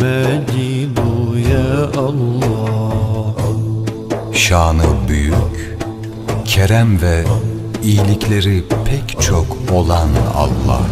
Mecidu ya Allah Şanı büyük, kerem ve iyilikleri pek çok olan Allah.